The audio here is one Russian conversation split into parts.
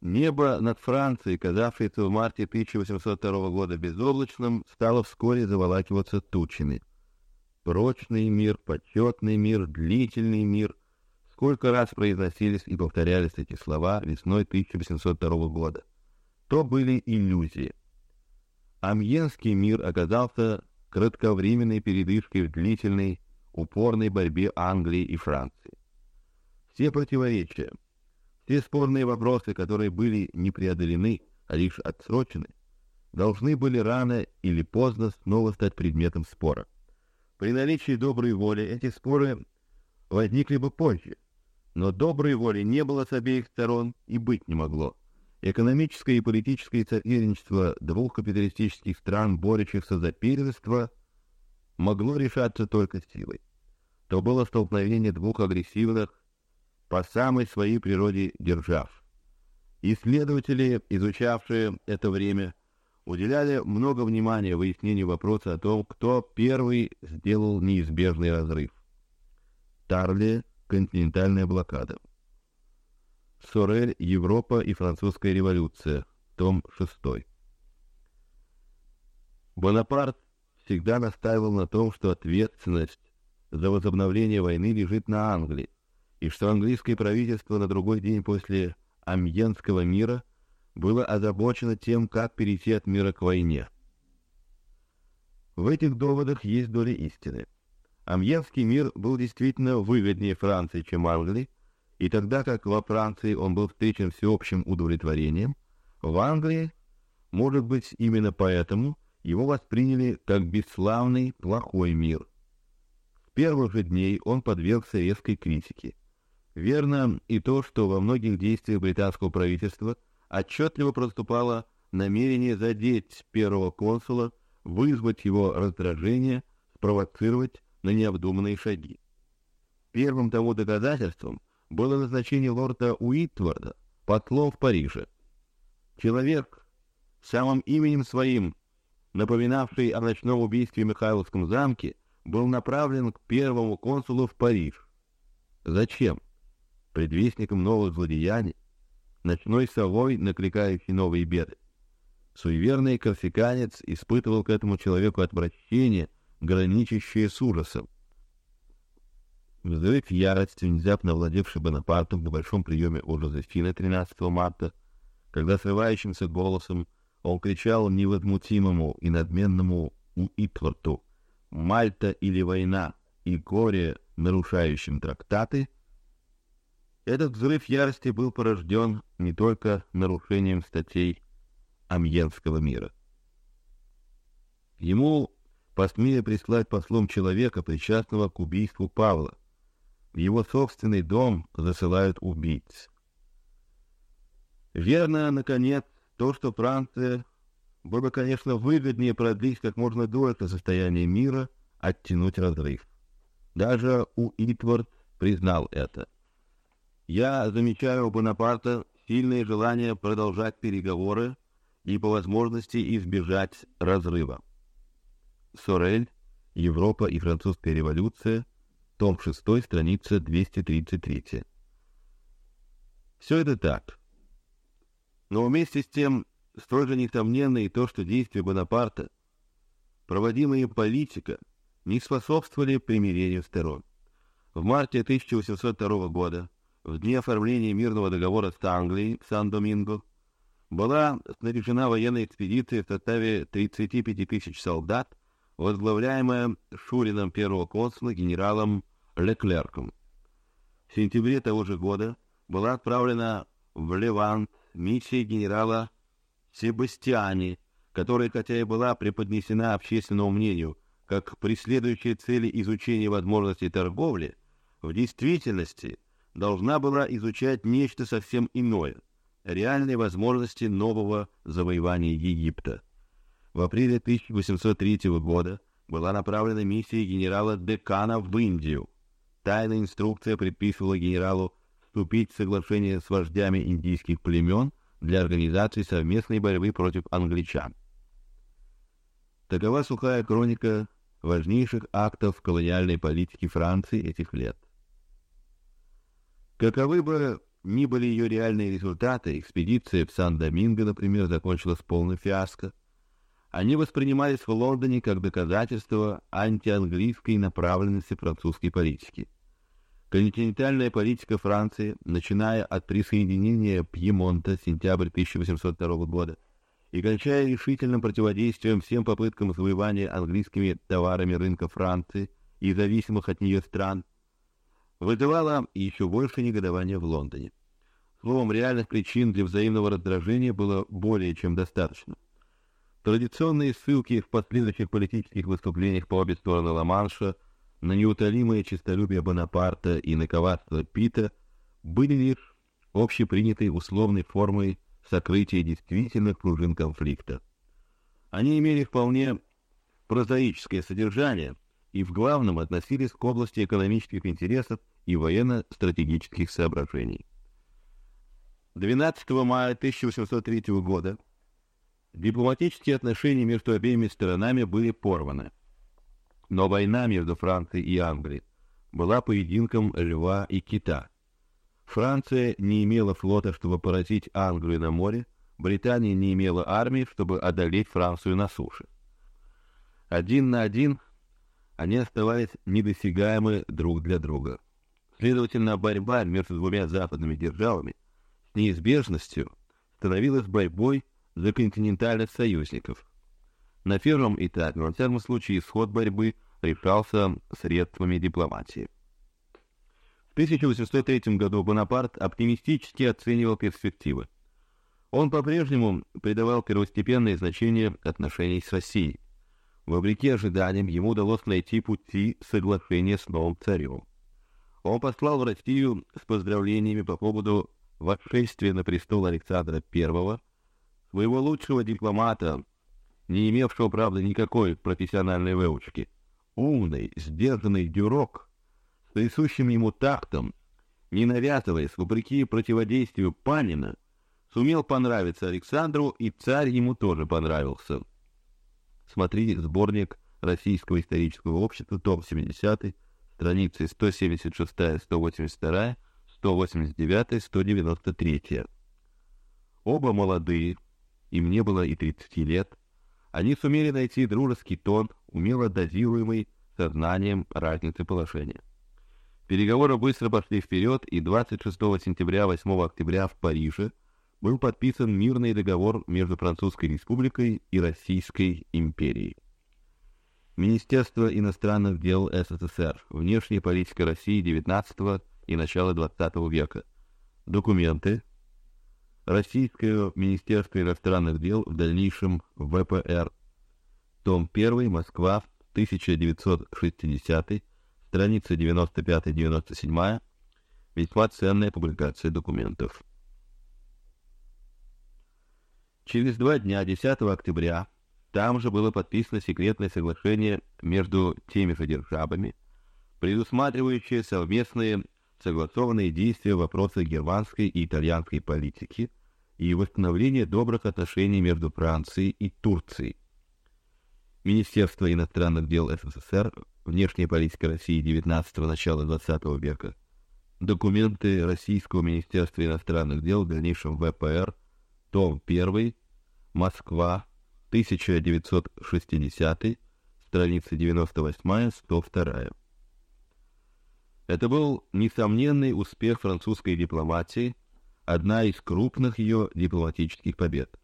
Небо над Францией, казавшееся в марте 1802 года безоблачным, стало вскоре заволакиваться тучами. Прочный мир, почетный мир, длительный мир. Сколько раз произносились и повторялись эти слова весной 1802 года. То были иллюзии. Амьенский мир оказался кратковременной передышкой в длительной, упорной борьбе Англии и Франции. Все противоречия, все спорные вопросы, которые были не преодолены, а лишь отсрочены, должны были рано или поздно снова стать предметом спора. При наличии доброй воли эти споры возникли бы позже, но доброй воли не было с обеих сторон и быть не могло. Экономическое и политическое соперничество двух капиталистических стран, борющихся за первенство, могло решаться только силой. То было столкновение двух агрессивных по самой своей природе держав. Исследователи, изучавшие это время, уделяли много внимания выяснению вопроса о том, кто первый сделал неизбежный разрыв. Тарли — континентальная блокада. Сорель, Европа и французская революция, том 6. Бонапарт всегда настаивал на том, что ответственность за возобновление войны лежит на Англии, и что английское правительство на другой день после Амьенского мира было озабочено тем, как перейти от мира к войне. В этих доводах есть доля истины. Амьенский мир был действительно выгоднее Франции, чем Англии, и тогда как во Франции он был встречен всеобщим удовлетворением, в Англии, может быть, именно поэтому его восприняли как бесславный, плохой мир. С первых же дней он подвергся резкой критике. Верно и то, что во многих действиях британского правительства отчетливо проступало намерение задеть первого консула, вызвать его раздражение, спровоцировать на необдуманные шаги. Первым тому доказательством было назначение лорда Уитварда послом в Париже. Человек, самым именем своим, напоминавший о ночном убийстве в Михайловском замке, был направлен к первому консулу в Париж. Зачем? Предвестником новых злодеяний, ночной совой, накликающий новые беды. Суеверный корсиканец испытывал к этому человеку отвращение, граничащее с ужасом. Взрыв ярости, внезапно овладевший Бонапартом в большом приеме у Жозефины 13 марта, когда срывающимся голосом он кричал невозмутимому и надменному Уитворту «Мальта или война» и горе, нарушающим трактаты, этот взрыв ярости был порожден не только нарушением статей Амьенского мира. Ему посмели прислать послом человека, причастного к убийству Павла, в его собственный дом засылают убийц. Верно, наконец, то, что Франция было, конечно, выгоднее продлить как можно дольше состояние мира, оттянуть разрыв. Даже у Итвард признал это. Я замечаю у Бонапарта сильное желание продолжать переговоры и по возможности избежать разрыва. Сорель, Европа и французская революция том 6, страница 233. Все это так. Но вместе с тем столь же несомненно и то, что действия Бонапарта, проводимые политика, не способствовали примирению сторон. В марте 1802 года, в дни оформления мирного договора с Англией в Сан-Доминго, была снаряжена военная экспедиция в составе 35 тысяч солдат, возглавляемая Шурином первого консула генералом Леклерком. В сентябре того же года была отправлена в Левант миссия генерала Себастьяни, которая, хотя и была преподнесена общественному мнению как преследующая цели изучения возможностей торговли, в действительности должна была изучать нечто совсем иное — реальные возможности нового завоевания Египта. В апреле 1803 года была направлена миссия генерала Декана в Индию — Тайная инструкция предписывала генералу вступить в соглашение с вождями индийских племен для организации совместной борьбы против англичан. Такова сухая хроника важнейших актов колониальной политики Франции этих лет. Каковы бы ни были ее реальные результаты, экспедиция в Сан-Доминго, например, закончилась полной фиаско, они воспринимались в Лондоне как доказательство антианглийской направленности французской политики. Континентальная политика Франции, начиная от присоединения Пьемонта сентябрь 1802 года и кончая решительным противодействием всем попыткам завоевания английскими товарами рынка Франции и зависимых от нее стран, вызывала еще больше негодования в Лондоне. Словом, реальных причин для взаимного раздражения было более чем достаточно. Традиционные ссылки в последующих политических выступлениях по обе стороны Ла-Манша на неутолимое честолюбие Бонапарта и на коварство Пита были лишь общепринятой условной формой сокрытия действительных пружин конфликта. Они имели вполне прозаическое содержание и в главном относились к области экономических интересов и военно-стратегических соображений. 12 мая 1803 года дипломатические отношения между обеими сторонами были порваны, но война между Францией и Англией была поединком льва и кита. Франция не имела флота, чтобы поразить Англию на море, Британия не имела армии, чтобы одолеть Францию на суше. Один на один они оставались недосягаемы друг для друга. Следовательно, борьба между двумя западными державами с неизбежностью становилась борьбой за континентальных союзников. На первом этапе, во всяком случае, исход борьбы решался средствами дипломатии. В 1803 году Бонапарт оптимистически оценивал перспективы. Он по-прежнему придавал первостепенное значение отношений с Россией. Вопреки ожиданиям, ему удалось найти пути соглашения с новым царем. Он послал в Россию с поздравлениями по поводу восшествия на престол Александра I, своего лучшего дипломата, не имевшего, правда, никакой профессиональной выучки, умный, сдержанный дюрок, с присущим ему тактом, не навязываясь, вопреки противодействию Панина, сумел понравиться Александру, и царь ему тоже понравился. Смотри сборник Российского исторического общества, том 70, страницы 176, 182, 189, 193. Оба молодые, им не было и 30 лет, они сумели найти дружеский тон, умело дозируемый сознанием разницы положения. Переговоры быстро пошли вперед, и 26 сентября 8 октября в Париже был подписан мирный договор между Французской Республикой и Российской империей. Министерство иностранных дел СССР, внешняя политика России XIX и начала XX века, документы, Российское Министерство иностранных дел в дальнейшем ВПР, том 1, Москва, 1960, страница 95-97, весьма ценная публикация документов. Через два дня, 10 октября, там же было подписано секретное соглашение между теми же державами, предусматривающее совместные согласованные действия в вопросах германской и итальянской политики и восстановление добрых отношений между Францией и Турцией. Министерство иностранных дел СССР, внешняя политика России XIX начала XX века, документы Российского министерства иностранных дел в дальнейшем ВПР, том 1, Москва, 1960, страница 98-102. Это был несомненный успех французской дипломатии, одна из крупных ее дипломатических побед.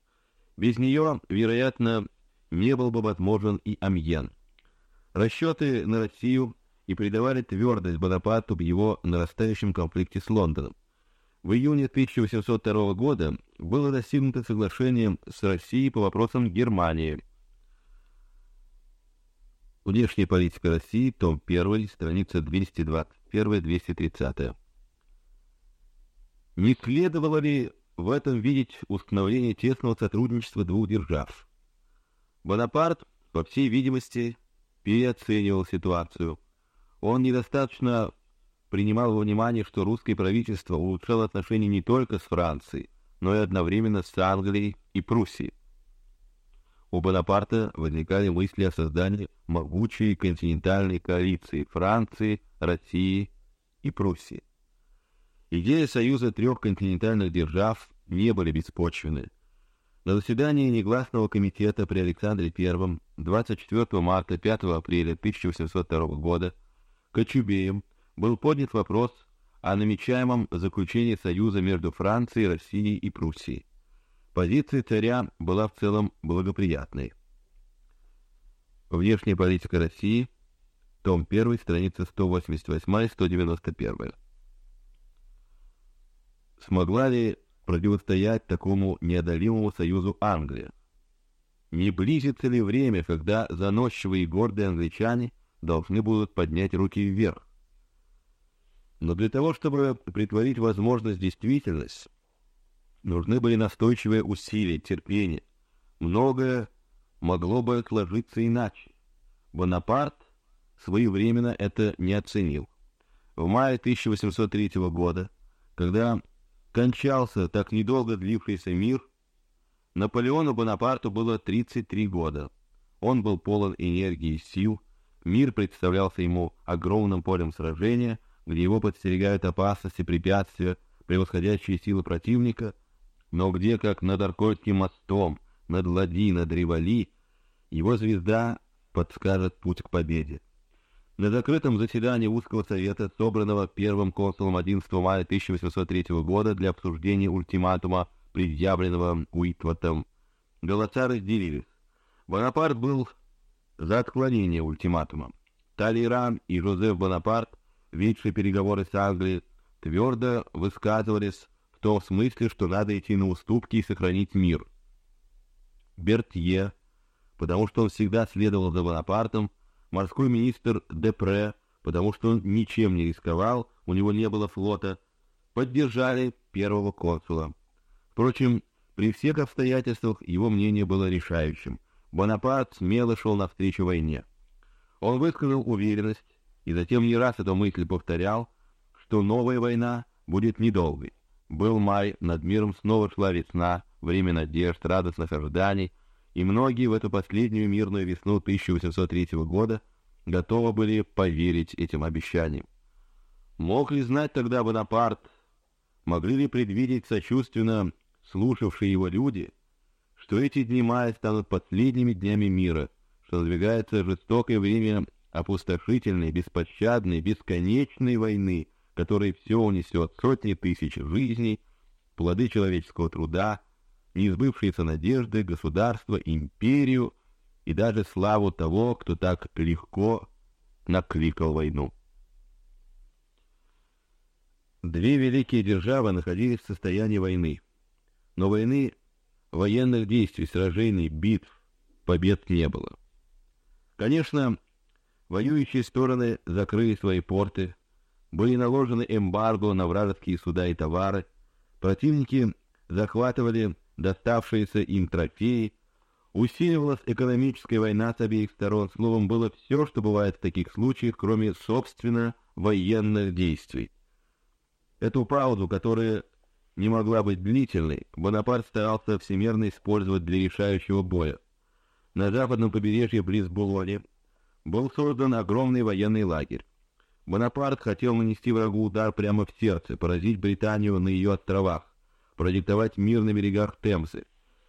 Без нее, вероятно, не был бы возможен и Амьен. Расчеты на Россию и придавали твердость Бонапарту в его нарастающем конфликте с Лондоном. В июне 1802 года было достигнуто соглашение с Россией по вопросам Германии. Внешняя политика России, том 1, страница 221-230. Не следовало ли в этом видеть установление тесного сотрудничества двух держав? Бонапарт, по всей видимости, переоценивал ситуацию. Он недостаточно принимал во внимание, что русское правительство улучшало отношения не только с Францией, но и одновременно с Англией и Пруссией. У Бонапарта возникали мысли о создании могучей континентальной коалиции Франции, России и Пруссии. Идея союза трех континентальных держав не были беспочвены. На заседании негласного комитета при Александре I 24 марта 5 апреля 1802 года Кочубеем был поднят вопрос о намечаемом заключении союза между Францией, Россией и Пруссией. Позиция царя была в целом благоприятной. Внешняя политика России, том 1, страница 188-191. Смогла ли противостоять такому неодолимому союзу Англия? Не близится ли время, когда заносчивые и гордые англичане должны будут поднять руки вверх? Но для того, чтобы притворить возможность действительность, нужны были настойчивые усилия, терпение. Многое могло бы сложиться иначе. Бонапарт своевременно это не оценил. В мае 1803 года, когда кончался так недолго длившийся мир, Наполеону Бонапарту было 33 года. Он был полон энергии и сил. Мир представлялся ему огромным полем сражения, где его подстерегают опасности, препятствия, превосходящие силы противника, но где, как над Аркольским мостом, над Лади, над Ривали, его звезда подскажет путь к победе. На закрытом заседании узкого совета, собранного первым консулом 11 мая 1803 года для обсуждения ультиматума, предъявленного Уитвотом, голоса разделились. Бонапарт был за отклонение ультиматума. Талейран и Жозеф Бонапарт ведшие переговоры с Англией, твердо высказывались в том смысле, что надо идти на уступки и сохранить мир. Бертье, потому что он всегда следовал за Бонапартом, морской министр Депре, потому что он ничем не рисковал, у него не было флота, поддержали первого консула. Впрочем, при всех обстоятельствах его мнение было решающим. Бонапарт смело шел навстречу войне. Он высказал уверенность, и затем не раз эту мысль повторял, что новая война будет недолгой. Был май, над миром снова шла весна, время надежд, радостных ожиданий, и многие в эту последнюю мирную весну 1803 года готовы были поверить этим обещаниям. Мог ли знать тогда Бонапарт, могли ли предвидеть сочувственно слушавшие его люди, что эти дни мая станут последними днями мира, что надвигается жестокое время опустошительной, беспощадной, бесконечной войны, которая все унесет сотни тысяч жизней, плоды человеческого труда, неизбывшиеся надежды, государство, империю и даже славу того, кто так легко накликал войну. Две великие державы находились в состоянии войны, но войны, военных действий, сражений, битв, побед не было. Конечно, Воюющие стороны закрыли свои порты, были наложены эмбарго на вражеские суда и товары, противники захватывали доставшиеся им трофеи, усиливалась экономическая война с обеих сторон, словом, было все, что бывает в таких случаях, кроме, собственно, военных действий. Эту паузу, которая не могла быть длительной, Бонапарт старался всемерно использовать для решающего боя. На западном побережье близ Булони был создан огромный военный лагерь. Бонапарт хотел нанести врагу удар прямо в сердце, поразить Британию на ее островах, продиктовать мир на берегах Темзы.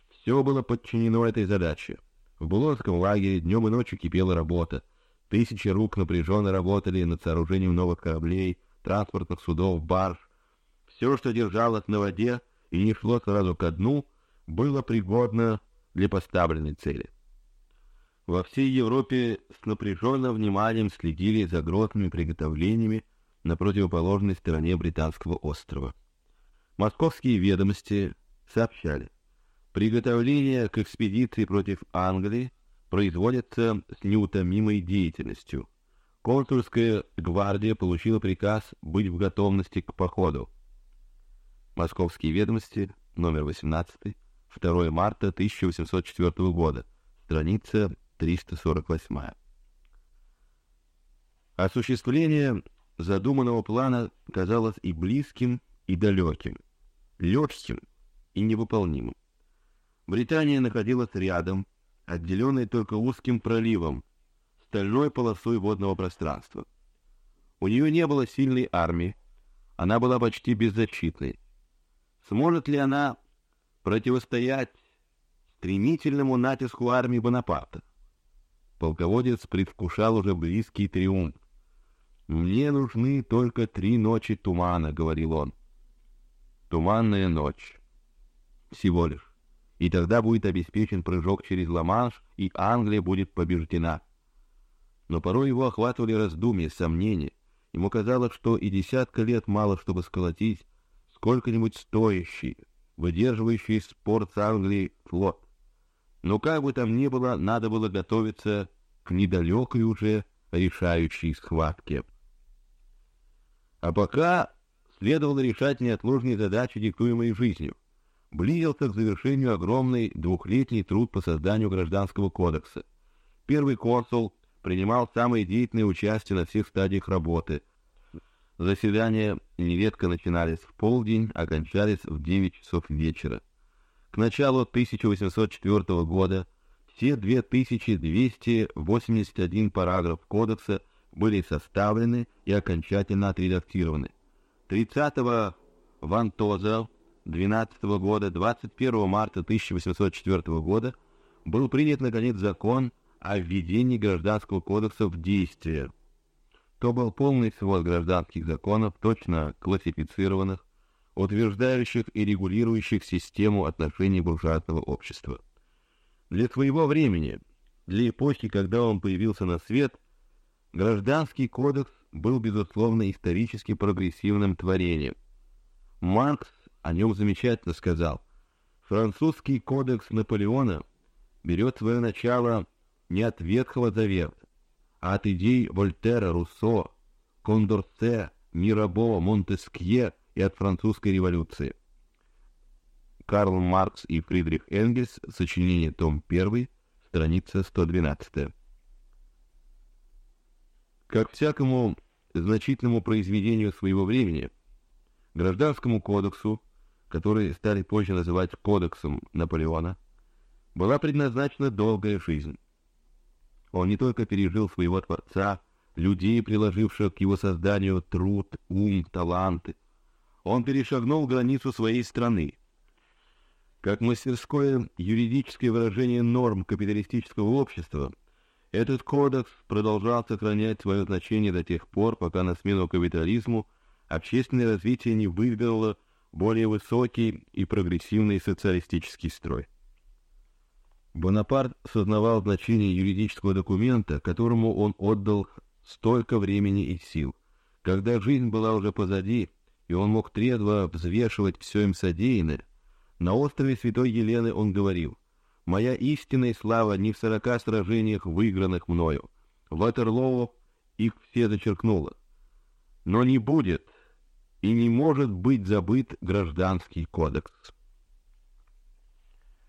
Все было подчинено этой задаче. В Булонском лагере днем и ночью кипела работа. Тысячи рук напряженно работали над сооружением новых кораблей, транспортных судов, барж. Все, что держалось на воде и не шло сразу ко дну, было пригодно для поставленной цели. Во всей Европе с напряженным вниманием следили за грозными приготовлениями на противоположной стороне британского острова. Московские ведомости сообщали, приготовления к экспедиции против Англии производятся с неутомимой деятельностью. Консульская гвардия получила приказ быть в готовности к походу. Московские ведомости, номер 18, 2 марта 1804 года, страница 348. Осуществление задуманного плана казалось и близким, и далеким, легким и невыполнимым. Британия находилась рядом, отделенной только узким проливом, стальной полосой водного пространства. У нее не было сильной армии, она была почти беззащитной. Сможет ли она противостоять стремительному натиску армии Бонапарта? Полководец предвкушал уже близкий триумф. «Мне нужны только три ночи тумана», — говорил он. «Туманная ночь. Всего лишь. И тогда будет обеспечен прыжок через Ла-Манш, и Англия будет побеждена». Но порой его охватывали раздумья, сомнения. Ему казалось, что и десятка лет мало, чтобы сколотить сколько-нибудь стоящий, выдерживающий спор с Англией флот. Но как бы там ни было, надо было готовиться к недалекой уже решающей схватке. А пока следовало решать неотложные задачи, диктуемые жизнью. Близился к завершению огромный двухлетний труд по созданию гражданского кодекса. Первый консул принимал самое деятельное участие на всех стадиях работы. Заседания нередко начинались в полдень, а в 9 часов вечера. К началу 1804 года все 2281 параграф кодекса были составлены и окончательно отредактированы. 30 Вантоза 12 года, 21 марта 1804 года был принят наконец закон о введении гражданского кодекса в действие. То был полный свод гражданских законов, точно классифицированных, утверждающих и регулирующих систему отношений буржуазного общества. Для своего времени, для эпохи, когда он появился на свет, гражданский кодекс был безусловно исторически прогрессивным творением. Маркс о нем замечательно сказал: французский кодекс Наполеона берет свое начало не от Ветхого Завета, а от идей Вольтера, Руссо, Кондорсе, Мирабо, Монтескье и от французской революции. Карл Маркс и Фридрих Энгельс, сочинение том 1, страница 112. Как всякому значительному произведению своего времени, гражданскому кодексу, который стали позже называть кодексом Наполеона, была предназначена долгая жизнь. Он не только пережил своего творца, людей, приложивших к его созданию труд, ум, таланты. Он перешагнул границу своей страны. Как мастерское юридическое выражение норм капиталистического общества, этот кодекс продолжал сохранять свое значение до тех пор, пока на смену капитализму общественное развитие не выдвинуло более высокий и прогрессивный социалистический строй. Бонапарт сознавал значение юридического документа, которому он отдал столько времени и сил. Когда жизнь была уже позади, и он мог трезво взвешивать все им содеянное, на острове Святой Елены он говорил: "Моя истинная слава не в сорока сражениях, выигранных мною. Ватерлоо их все зачеркнуло. Но не будет и не может быть забыт гражданский кодекс".